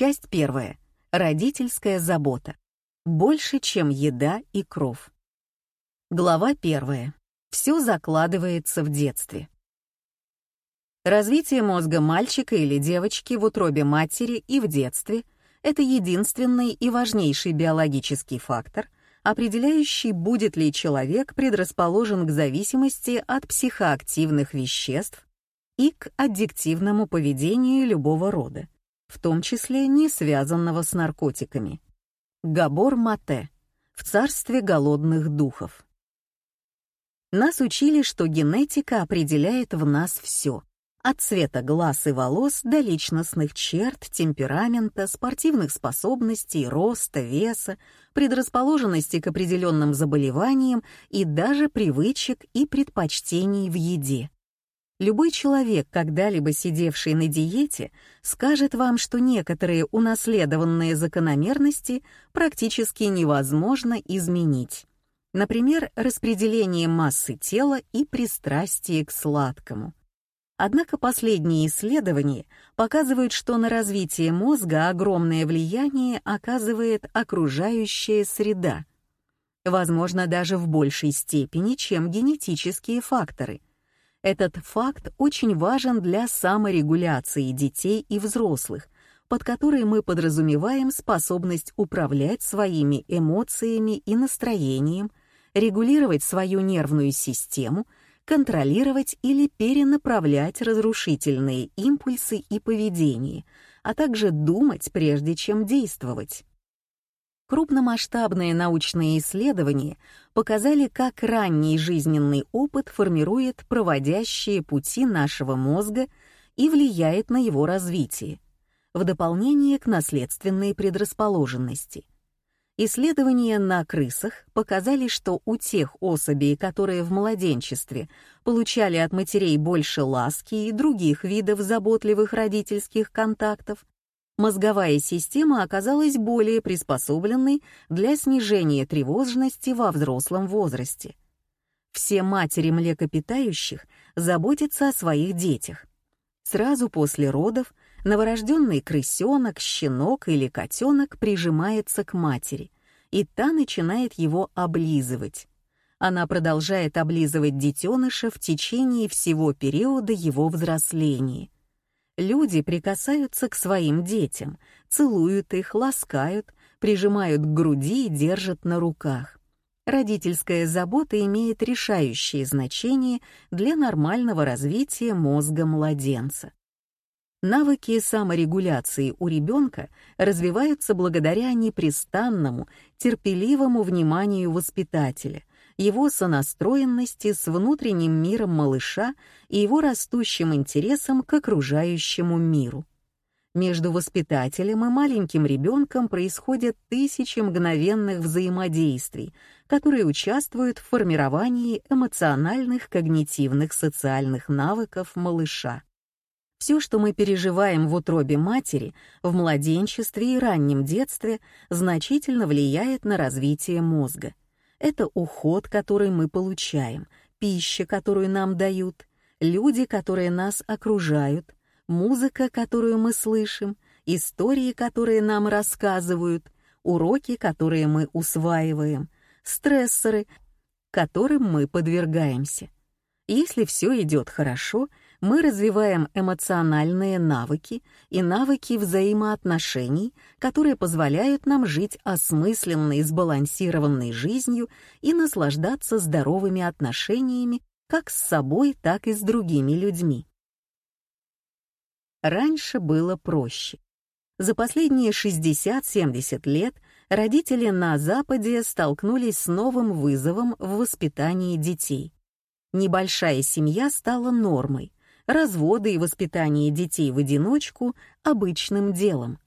Часть первая. Родительская забота. Больше, чем еда и кров. Глава первая. Все закладывается в детстве. Развитие мозга мальчика или девочки в утробе матери и в детстве — это единственный и важнейший биологический фактор, определяющий, будет ли человек предрасположен к зависимости от психоактивных веществ и к аддиктивному поведению любого рода, в том числе не связанного с наркотиками. Габор Мате в царстве голодных духов. Нас учили, что генетика определяет в нас все, от цвета глаз и волос до личностных черт, темперамента, спортивных способностей, роста, веса, предрасположенности к определенным заболеваниям и даже привычек и предпочтений в еде. Любой человек, когда-либо сидевший на диете, скажет вам, что некоторые унаследованные закономерности практически невозможно изменить. Например, распределение массы тела и пристрастие к сладкому. Однако последние исследования показывают, что на развитие мозга огромное влияние оказывает окружающая среда. Возможно, даже в большей степени, чем генетические факторы. Этот факт очень важен для саморегуляции детей и взрослых, под которой мы подразумеваем способность управлять своими эмоциями и настроением, регулировать свою нервную систему — контролировать или перенаправлять разрушительные импульсы и поведение, а также думать, прежде чем действовать. Крупномасштабные научные исследования показали, как ранний жизненный опыт формирует проводящие пути нашего мозга и влияет на его развитие, в дополнение к наследственной предрасположенности — Исследования на крысах показали, что у тех особей, которые в младенчестве получали от матерей больше ласки и других видов заботливых родительских контактов, мозговая система оказалась более приспособленной для снижения тревожности во взрослом возрасте. Все матери млекопитающих заботятся о своих детях. Сразу после родов новорожденный крысенок, щенок или котенок прижимается к матери, и та начинает его облизывать. Она продолжает облизывать детеныша в течение всего периода его взросления. Люди прикасаются к своим детям, целуют их, ласкают, прижимают к груди и держат на руках. Родительская забота имеет решающее значение для нормального развития мозга младенца. Навыки саморегуляции у ребенка развиваются благодаря непрестанному, терпеливому вниманию воспитателя, его сонастроенности с внутренним миром малыша и его растущим интересом к окружающему миру. Между воспитателем и маленьким ребенком происходят тысячи мгновенных взаимодействий, которые участвуют в формировании эмоциональных, когнитивных, социальных навыков малыша. Все, что мы переживаем в утробе матери, в младенчестве и раннем детстве, значительно влияет на развитие мозга. Это уход, который мы получаем, пища, которую нам дают, люди, которые нас окружают, музыка, которую мы слышим, истории, которые нам рассказывают, уроки, которые мы усваиваем, стрессоры, которым мы подвергаемся. Если все идет хорошо — мы развиваем эмоциональные навыки и навыки взаимоотношений, которые позволяют нам жить осмысленной, сбалансированной жизнью и наслаждаться здоровыми отношениями как с собой, так и с другими людьми. Раньше было проще. За последние 60-70 лет родители на Западе столкнулись с новым вызовом в воспитании детей. Небольшая семья стала нормой, разводы и воспитание детей в одиночку — обычным делом.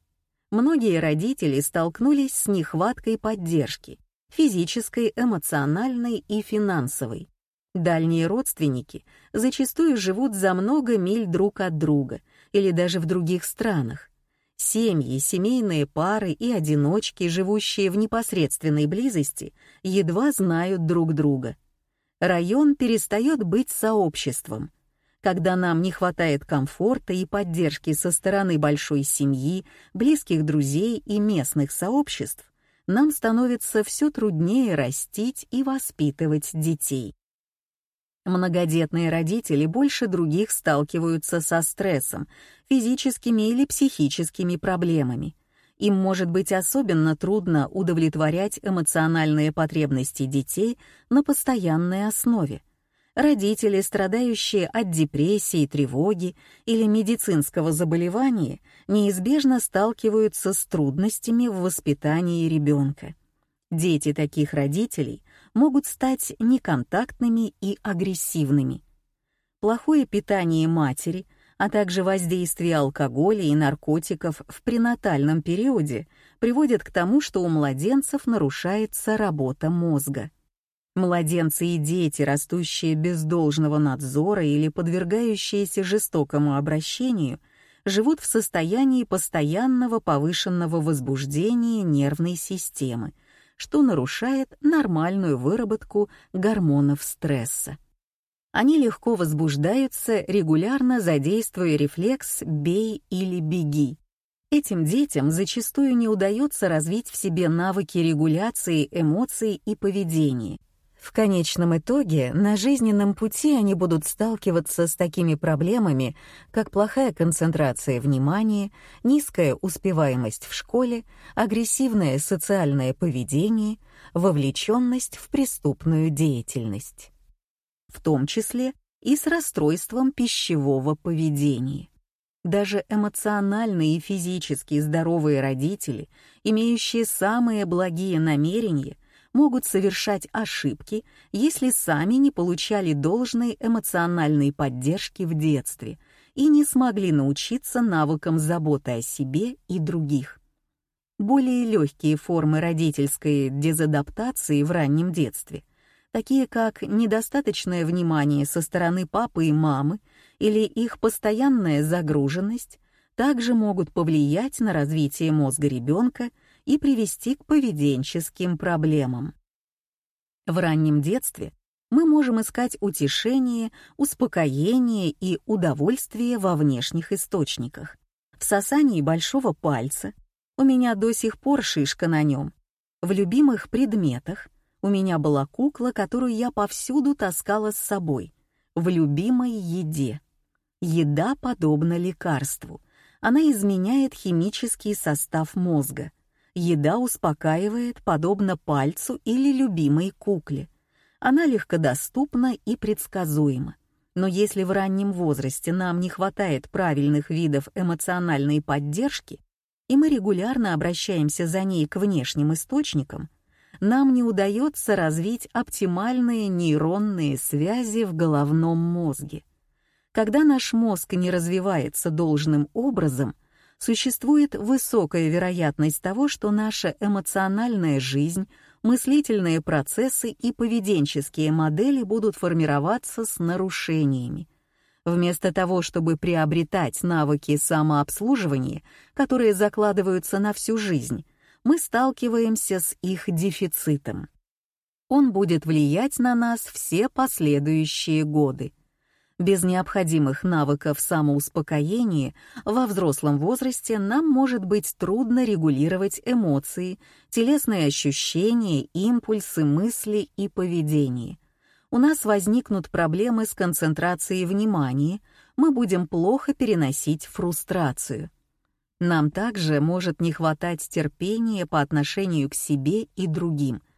Многие родители столкнулись с нехваткой поддержки — физической, эмоциональной и финансовой. Дальние родственники зачастую живут за много миль друг от друга или даже в других странах. Семьи, семейные пары и одиночки, живущие в непосредственной близости, едва знают друг друга. Район перестает быть сообществом — когда нам не хватает комфорта и поддержки со стороны большой семьи, близких друзей и местных сообществ, нам становится все труднее растить и воспитывать детей. Многодетные родители больше других сталкиваются со стрессом, физическими или психическими проблемами. Им может быть особенно трудно удовлетворять эмоциональные потребности детей на постоянной основе. Родители, страдающие от депрессии, тревоги или медицинского заболевания, неизбежно сталкиваются с трудностями в воспитании ребенка. Дети таких родителей могут стать неконтактными и агрессивными. Плохое питание матери, а также воздействие алкоголя и наркотиков в пренатальном периоде приводят к тому, что у младенцев нарушается работа мозга. Младенцы и дети, растущие без должного надзора или подвергающиеся жестокому обращению, живут в состоянии постоянного повышенного возбуждения нервной системы, что нарушает нормальную выработку гормонов стресса. Они легко возбуждаются, регулярно задействуя рефлекс «бей или беги». Этим детям зачастую не удается развить в себе навыки регуляции эмоций и поведения — в конечном итоге на жизненном пути они будут сталкиваться с такими проблемами, как плохая концентрация внимания, низкая успеваемость в школе, агрессивное социальное поведение, вовлеченность в преступную деятельность. В том числе и с расстройством пищевого поведения. Даже эмоционально и физически здоровые родители, имеющие самые благие намерения, могут совершать ошибки, если сами не получали должной эмоциональной поддержки в детстве и не смогли научиться навыкам заботы о себе и других. Более легкие формы родительской дезадаптации в раннем детстве, такие как недостаточное внимание со стороны папы и мамы или их постоянная загруженность, также могут повлиять на развитие мозга ребенка и привести к поведенческим проблемам. В раннем детстве мы можем искать утешение, успокоение и удовольствие во внешних источниках. В сосании большого пальца, у меня до сих пор шишка на нем, в любимых предметах, у меня была кукла, которую я повсюду таскала с собой, в любимой еде. Еда подобна лекарству, она изменяет химический состав мозга — еда успокаивает, подобно пальцу или любимой кукле. Она легкодоступна и предсказуема. Но если в раннем возрасте нам не хватает правильных видов эмоциональной поддержки, и мы регулярно обращаемся за ней к внешним источникам, нам не удается развить оптимальные нейронные связи в головном мозге. Когда наш мозг не развивается должным образом, существует высокая вероятность того, что наша эмоциональная жизнь, мыслительные процессы и поведенческие модели будут формироваться с нарушениями. Вместо того, чтобы приобретать навыки самообслуживания, которые закладываются на всю жизнь, мы сталкиваемся с их дефицитом. Он будет влиять на нас все последующие годы. Без необходимых навыков самоуспокоения во взрослом возрасте нам может быть трудно регулировать эмоции, телесные ощущения, импульсы, мысли и поведение. У нас возникнут проблемы с концентрацией внимания, мы будем плохо переносить фрустрацию. Нам также может не хватать терпения по отношению к себе и другим —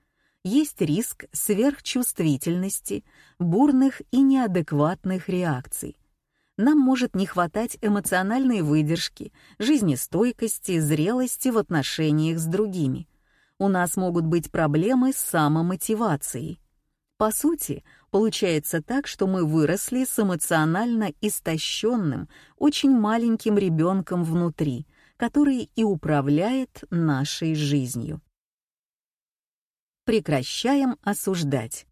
есть риск сверхчувствительности, бурных и неадекватных реакций. Нам может не хватать эмоциональной выдержки, жизнестойкости, зрелости в отношениях с другими. У нас могут быть проблемы с самомотивацией. По сути, получается так, что мы выросли с эмоционально истощенным, очень маленьким ребенком внутри, который и управляет нашей жизнью прекращаем осуждать.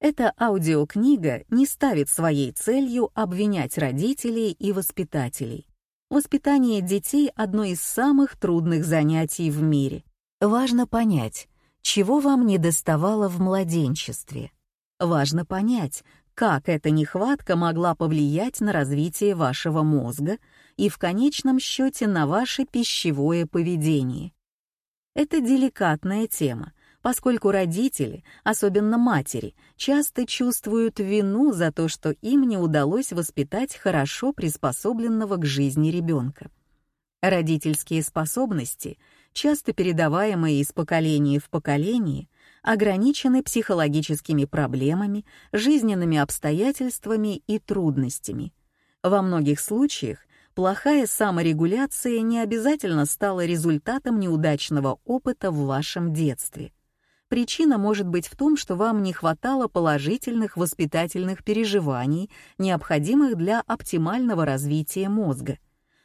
Эта аудиокнига не ставит своей целью обвинять родителей и воспитателей. Воспитание детей — одно из самых трудных занятий в мире. Важно понять, чего вам не доставало в младенчестве. Важно понять, как эта нехватка могла повлиять на развитие вашего мозга и в конечном счете на ваше пищевое поведение. Это деликатная тема, поскольку родители, особенно матери, часто чувствуют вину за то, что им не удалось воспитать хорошо приспособленного к жизни ребенка. Родительские способности, часто передаваемые из поколения в поколение, ограничены психологическими проблемами, жизненными обстоятельствами и трудностями. Во многих случаях плохая саморегуляция не обязательно стала результатом неудачного опыта в вашем детстве. Причина может быть в том, что вам не хватало положительных воспитательных переживаний, необходимых для оптимального развития мозга.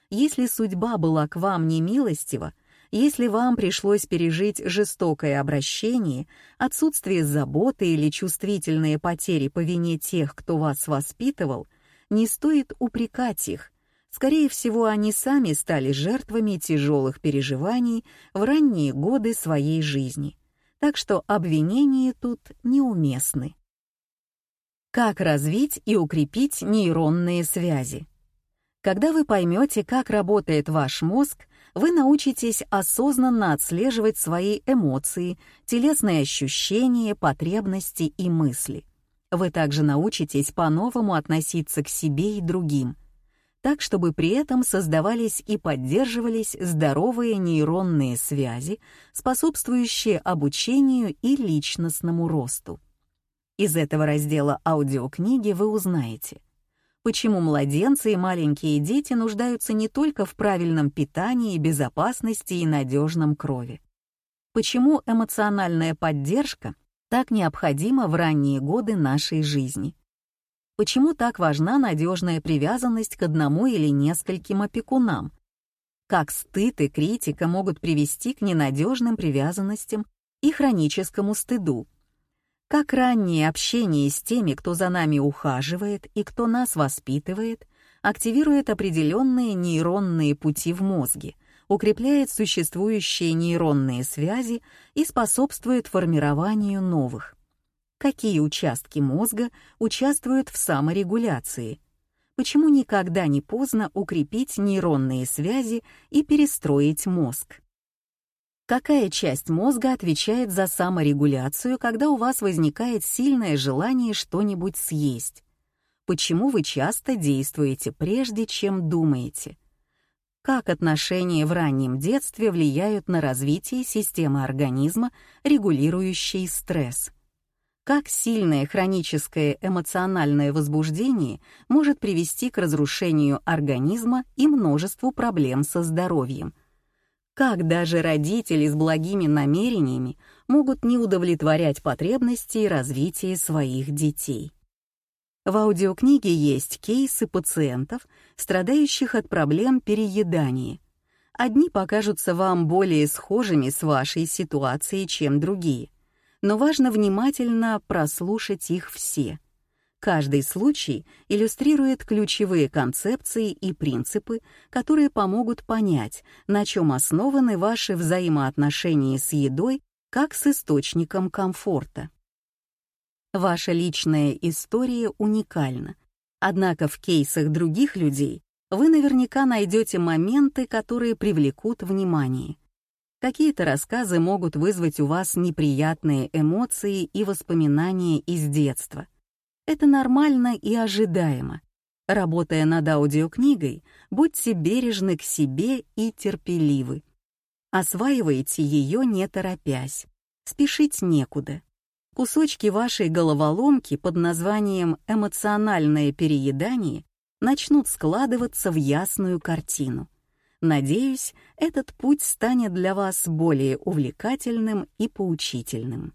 Если судьба была к вам немилостива, если вам пришлось пережить жестокое обращение, отсутствие заботы или чувствительные потери по вине тех, кто вас воспитывал, не стоит упрекать их. Скорее всего, они сами стали жертвами тяжелых переживаний в ранние годы своей жизни. Так что обвинения тут неуместны. Как развить и укрепить нейронные связи? Когда вы поймете, как работает ваш мозг, вы научитесь осознанно отслеживать свои эмоции, телесные ощущения, потребности и мысли. Вы также научитесь по-новому относиться к себе и другим, так чтобы при этом создавались и поддерживались здоровые нейронные связи, способствующие обучению и личностному росту. Из этого раздела аудиокниги вы узнаете — почему младенцы и маленькие дети нуждаются не только в правильном питании, безопасности и надежном крови. Почему эмоциональная поддержка так необходима в ранние годы нашей жизни. Почему так важна надежная привязанность к одному или нескольким опекунам? Как стыд и критика могут привести к ненадежным привязанностям и хроническому стыду, как раннее общение с теми, кто за нами ухаживает и кто нас воспитывает, активирует определенные нейронные пути в мозге, укрепляет существующие нейронные связи и способствует формированию новых. Какие участки мозга участвуют в саморегуляции? Почему никогда не поздно укрепить нейронные связи и перестроить мозг? Какая часть мозга отвечает за саморегуляцию, когда у вас возникает сильное желание что-нибудь съесть? Почему вы часто действуете прежде, чем думаете? Как отношения в раннем детстве влияют на развитие системы организма, регулирующей стресс? Как сильное хроническое эмоциональное возбуждение может привести к разрушению организма и множеству проблем со здоровьем – как даже родители с благими намерениями могут не удовлетворять потребности и развитие своих детей. В аудиокниге есть кейсы пациентов, страдающих от проблем переедания. Одни покажутся вам более схожими с вашей ситуацией, чем другие, но важно внимательно прослушать их все — Каждый случай иллюстрирует ключевые концепции и принципы, которые помогут понять, на чем основаны ваши взаимоотношения с едой как с источником комфорта. Ваша личная история уникальна, однако в кейсах других людей вы наверняка найдете моменты, которые привлекут внимание. Какие-то рассказы могут вызвать у вас неприятные эмоции и воспоминания из детства, это нормально и ожидаемо. Работая над аудиокнигой, будьте бережны к себе и терпеливы. Осваивайте ее не торопясь. Спешить некуда. Кусочки вашей головоломки под названием «эмоциональное переедание» начнут складываться в ясную картину. Надеюсь, этот путь станет для вас более увлекательным и поучительным.